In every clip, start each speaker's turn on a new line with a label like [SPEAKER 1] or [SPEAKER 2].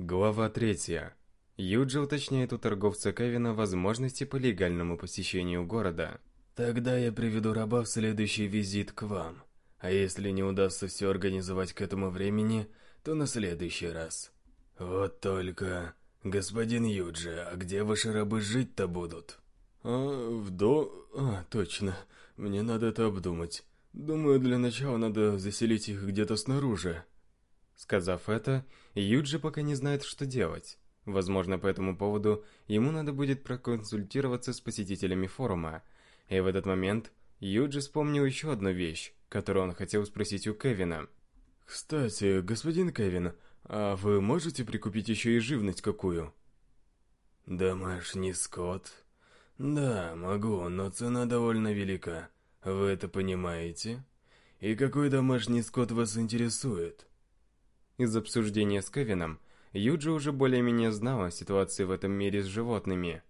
[SPEAKER 1] Глава 3. Юджи уточняет у торговца Кевина возможности по легальному посещению города.
[SPEAKER 2] Тогда я приведу раба в следующий визит к вам. А если не удастся все организовать к этому времени, то на следующий раз. Вот только... Господин Юджи, а где ваши рабы жить-то будут?
[SPEAKER 3] А, в до... А, точно. Мне надо это обдумать. Думаю, для начала надо заселить их где-то снаружи.
[SPEAKER 1] Сказав это, Юджи пока не знает, что делать. Возможно, по этому поводу ему надо будет проконсультироваться с посетителями форума. И в этот момент Юджи вспомнил еще одну вещь, которую он хотел спросить у Кевина.
[SPEAKER 3] «Кстати, господин Кевин, а вы можете прикупить еще и живность какую?»
[SPEAKER 2] «Домашний скот?» «Да, могу, но цена довольно велика. Вы это понимаете? И какой домашний скот вас интересует?»
[SPEAKER 1] Из обсуждения с Кевином, Юджи уже более-менее знала ситуацию в этом мире с животными.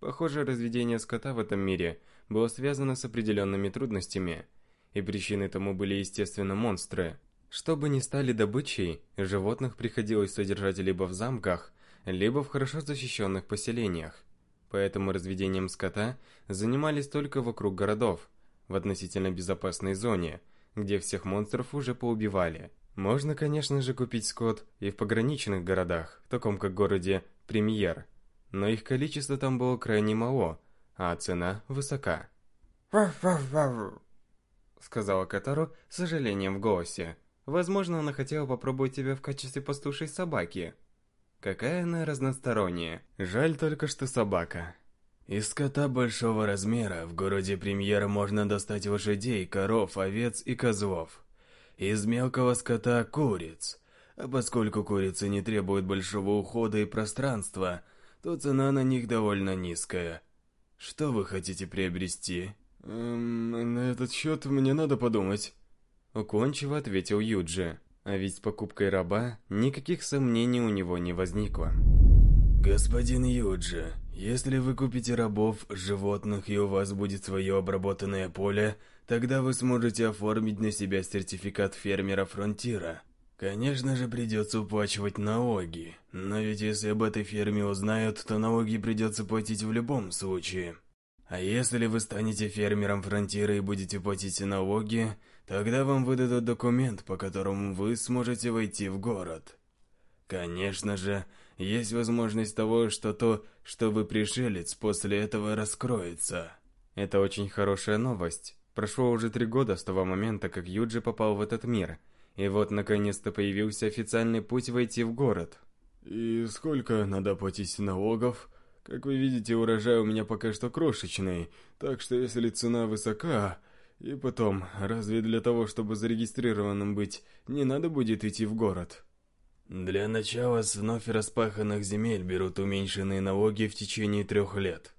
[SPEAKER 1] Похоже, разведение скота в этом мире было связано с определенными трудностями, и причиной тому были, естественно, монстры. Чтобы не стали добычей, животных приходилось содержать либо в замках, либо в хорошо защищенных поселениях. Поэтому разведением скота занимались только вокруг городов, в относительно безопасной зоне, где всех монстров уже поубивали. Можно, конечно же, купить скот и в пограничных городах, таком как городе Премьер, но их количество там было крайне мало, а цена высока. сказала Катару с сожалением в голосе. Возможно, она хотела попробовать тебя в качестве пастушей собаки. Какая она разносторонняя. Жаль только, что собака.
[SPEAKER 2] Из скота большого размера в городе Премьера можно достать лошадей, коров, овец и козлов. Из мелкого скота – куриц. А поскольку курицы не требуют большого ухода и пространства, то цена на них довольно низкая. Что вы хотите приобрести?
[SPEAKER 3] Эм, на этот счет мне надо подумать.
[SPEAKER 1] Уклончиво ответил Юджи. А ведь с покупкой раба никаких сомнений у него не возникло.
[SPEAKER 2] Господин Юджи, если вы купите рабов, животных и у вас будет свое обработанное поле, тогда вы сможете оформить на себя сертификат фермера Фронтира. Конечно же, придется уплачивать налоги, но ведь если об этой ферме узнают, то налоги придется платить в любом случае. А если вы станете фермером Фронтира и будете платить налоги, тогда вам выдадут документ, по которому вы сможете войти в город. Конечно же, есть возможность того, что то, что вы пришелец, после этого раскроется.
[SPEAKER 1] Это очень хорошая новость. Прошло уже три года с того момента, как Юджи попал в этот мир. И вот наконец-то появился официальный путь войти в город.
[SPEAKER 3] И сколько надо платить налогов? Как вы видите, урожай у меня пока что крошечный, так что если цена высока... И потом, разве для того, чтобы зарегистрированным быть, не надо будет идти в город?
[SPEAKER 2] Для начала с вновь распаханных земель берут уменьшенные налоги в течение трех лет.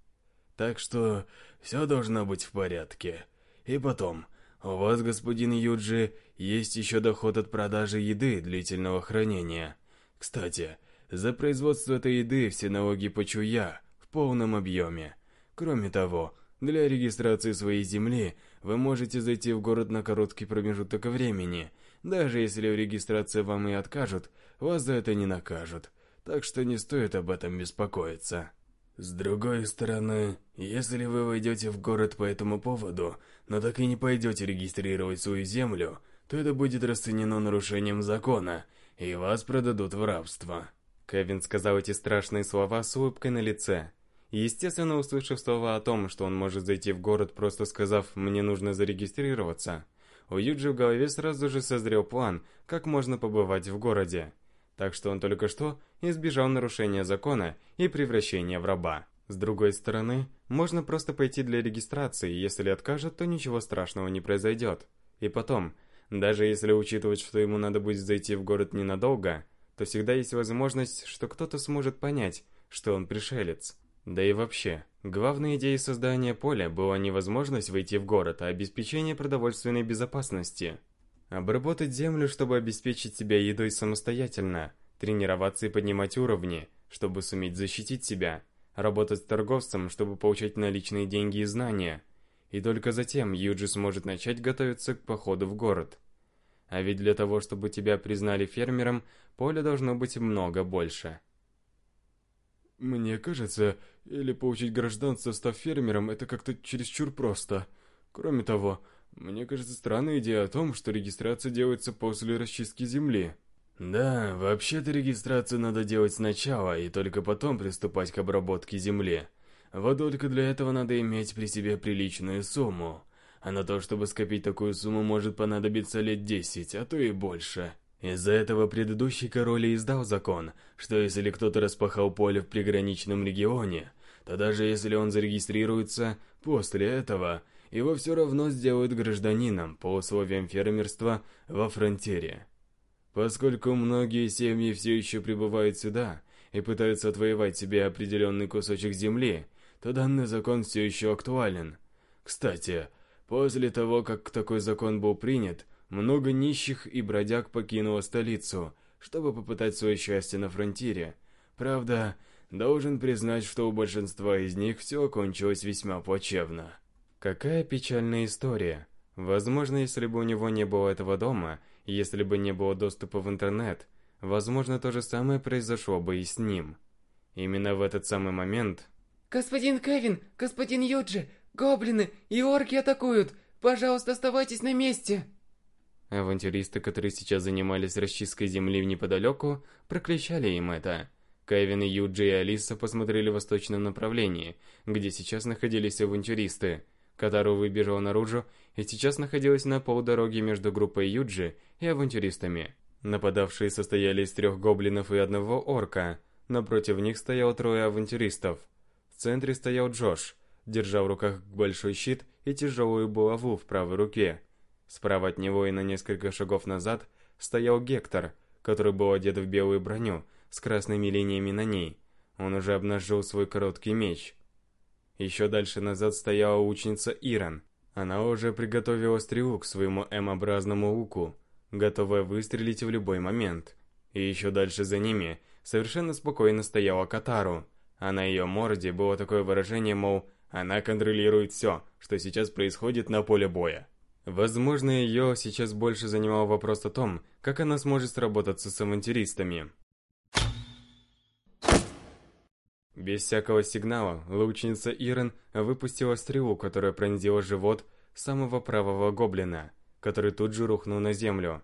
[SPEAKER 2] Так что все должно быть в порядке. И потом, у вас, господин Юджи, есть еще доход от продажи еды длительного хранения. Кстати, за производство этой еды все налоги плачу я, в полном объеме. Кроме того, для регистрации своей земли вы можете зайти в город на короткий промежуток времени. Даже если в регистрации вам и откажут, вас за это не накажут, так что не стоит об этом беспокоиться. С другой стороны, если вы войдете в город по этому поводу, но так и не пойдете регистрировать свою землю, то это будет расценено нарушением закона, и вас продадут в рабство.
[SPEAKER 1] Кевин сказал эти страшные слова с улыбкой на лице. Естественно, услышав слова о том, что он может зайти в город, просто сказав «мне нужно зарегистрироваться», у Юджи в голове сразу же созрел план, как можно побывать в городе так что он только что избежал нарушения закона и превращения в раба. С другой стороны, можно просто пойти для регистрации, если откажут, то ничего страшного не произойдет. И потом, даже если учитывать, что ему надо будет зайти в город ненадолго, то всегда есть возможность, что кто-то сможет понять, что он пришелец. Да и вообще, главной идеей создания поля была не возможность войти в город, а обеспечение продовольственной безопасности – Обработать землю, чтобы обеспечить себя едой самостоятельно, тренироваться и поднимать уровни, чтобы суметь защитить себя, работать с торговцем, чтобы получать наличные деньги и знания. И только затем Юджи сможет начать готовиться к походу в город. А ведь для того, чтобы тебя признали фермером, поля должно быть много больше.
[SPEAKER 3] Мне кажется, или получить гражданство, став фермером, это как-то чересчур просто. Кроме того, мне кажется странной идея о том, что регистрация делается после расчистки земли.
[SPEAKER 2] Да, вообще-то регистрацию надо делать сначала, и только потом приступать к обработке земли. Вот только для этого надо иметь при себе приличную сумму. А на то, чтобы скопить такую сумму, может понадобиться лет 10, а то и больше. Из-за этого предыдущий король издал закон, что если кто-то распахал поле в приграничном регионе, то даже если он зарегистрируется, после этого его все равно сделают гражданином по условиям фермерства во фронтире. Поскольку многие семьи все еще прибывают сюда и пытаются отвоевать себе определенный кусочек земли, то данный закон все еще актуален. Кстати, после того, как такой закон был принят, много нищих и бродяг покинуло столицу, чтобы попытать свое счастье на фронтире. Правда, должен признать, что у большинства из них все окончилось весьма плачевно.
[SPEAKER 1] Какая печальная история. Возможно, если бы у него не было этого дома, если бы не было доступа в интернет, возможно, то же самое произошло бы и с ним. Именно в этот самый момент
[SPEAKER 4] «Господин Кевин, господин Юджи, гоблины и орки атакуют! Пожалуйста, оставайтесь на месте!»
[SPEAKER 1] Авантюристы, которые сейчас занимались расчисткой земли неподалеку, прокричали им это. Кевин Юджи и Алиса посмотрели в восточном направлении, где сейчас находились авантюристы. Катару выбежала наружу и сейчас находилась на полдороге между группой Юджи и авантюристами. Нападавшие состояли из трех гоблинов и одного орка. Напротив них стоял трое авантюристов центре стоял Джош, держа в руках большой щит и тяжелую булаву в правой руке. Справа от него и на несколько шагов назад стоял Гектор, который был одет в белую броню с красными линиями на ней. Он уже обнажил свой короткий меч. Еще дальше назад стояла ученица Иран. Она уже приготовила стрелу к своему М-образному луку, готовая выстрелить в любой момент. И еще дальше за ними совершенно спокойно стояла Катару, а на ее морде было такое выражение, мол, она контролирует все, что сейчас происходит на поле боя. Возможно, ее сейчас больше занимал вопрос о том, как она сможет сработаться с авантюристами. Без всякого сигнала, лучница Ирен выпустила стрелу, которая пронзила живот самого правого гоблина, который тут же рухнул на землю.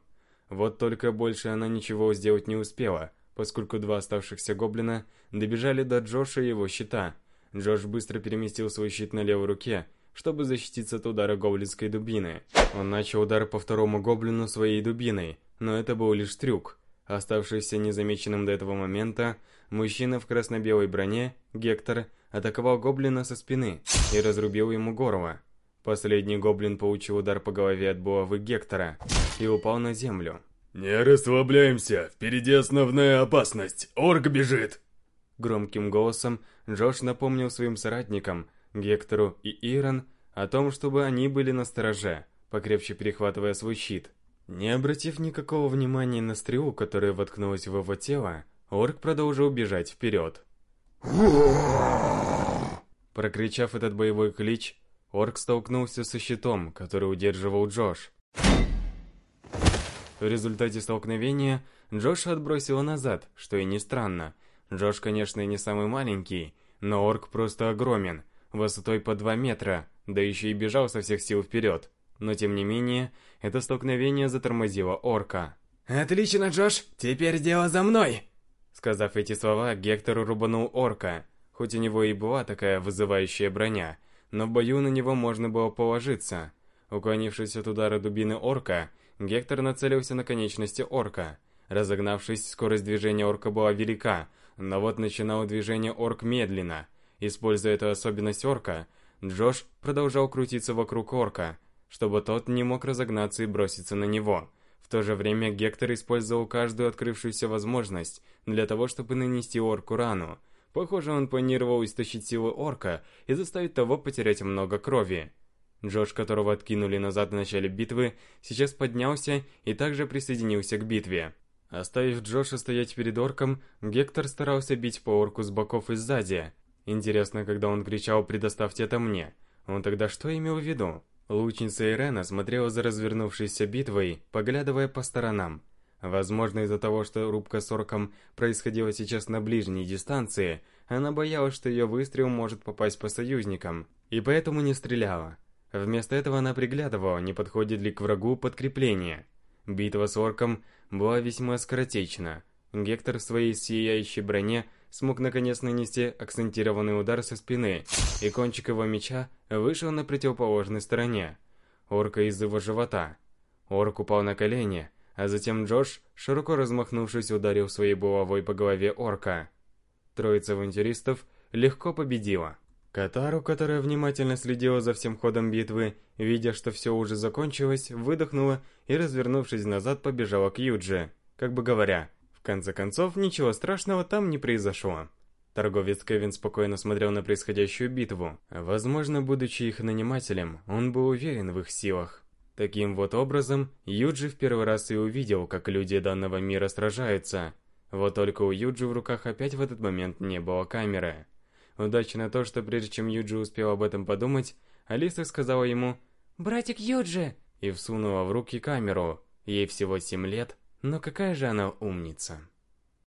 [SPEAKER 1] Вот только больше она ничего сделать не успела, поскольку два оставшихся гоблина добежали до Джоша и его щита. Джош быстро переместил свой щит на левой руке, чтобы защититься от удара гоблинской дубины. Он начал удар по второму гоблину своей дубиной, но это был лишь трюк. Оставшийся незамеченным до этого момента, мужчина в красно-белой броне, Гектор, атаковал гоблина со спины и разрубил ему горло. Последний гоблин получил удар по голове от булавы Гектора и упал на землю.
[SPEAKER 2] «Не расслабляемся, впереди основная опасность, орк бежит!»
[SPEAKER 1] Громким голосом Джош напомнил своим соратникам, Гектору и Ирон, о том, чтобы они были на стороже, покрепче перехватывая свой щит. Не обратив никакого внимания на стрелу, которая воткнулась в его тело, орк продолжил бежать вперед. Прокричав этот боевой клич, орк столкнулся со щитом, который удерживал Джош. В результате столкновения Джоша отбросило назад, что и не странно. Джош, конечно, не самый маленький, но орк просто огромен, высотой по 2 метра, да еще и бежал со всех сил вперед. Но тем не менее, это столкновение затормозило орка.
[SPEAKER 4] «Отлично, Джош, теперь дело за мной!»
[SPEAKER 1] Сказав эти слова, Гектор рубанул орка. Хоть у него и была такая вызывающая броня, но в бою на него можно было положиться. Уклонившись от удара дубины орка, Гектор нацелился на конечности орка. Разогнавшись, скорость движения орка была велика, но вот начинал движение орк медленно. Используя эту особенность орка, Джош продолжал крутиться вокруг орка, чтобы тот не мог разогнаться и броситься на него. В то же время Гектор использовал каждую открывшуюся возможность для того, чтобы нанести орку рану. Похоже, он планировал истощить силы орка и заставить того потерять много крови. Джош, которого откинули назад в начале битвы, сейчас поднялся и также присоединился к битве. Оставив Джоша стоять перед орком, Гектор старался бить по орку с боков и сзади. Интересно, когда он кричал «предоставьте это мне», он тогда что имел в виду? Лучница Ирена смотрела за развернувшейся битвой, поглядывая по сторонам. Возможно, из-за того, что рубка с орком происходила сейчас на ближней дистанции, она боялась, что ее выстрел может попасть по союзникам, и поэтому не стреляла. Вместо этого она приглядывала, не подходит ли к врагу подкрепление. Битва с орком была весьма скоротечна. Гектор в своей сияющей броне смог наконец нанести акцентированный удар со спины, и кончик его меча вышел на противоположной стороне. Орка из его живота. Орк упал на колени, а затем Джош, широко размахнувшись, ударил своей булавой по голове орка. Троица авантюристов легко победила. Катару, которая внимательно следила за всем ходом битвы, видя, что все уже закончилось, выдохнула и, развернувшись назад, побежала к Юджи, как бы говоря, конце концов, ничего страшного там не произошло. Торговец Кевин спокойно смотрел на происходящую битву. Возможно, будучи их нанимателем, он был уверен в их силах. Таким вот образом, Юджи в первый раз и увидел, как люди данного мира сражаются. Вот только у Юджи в руках опять в этот момент не было камеры. Удача на то, что прежде чем Юджи успел об этом подумать, Алиса сказала ему
[SPEAKER 4] «Братик Юджи!»
[SPEAKER 1] и всунула в руки камеру. Ей всего 7 лет, но какая же она умница.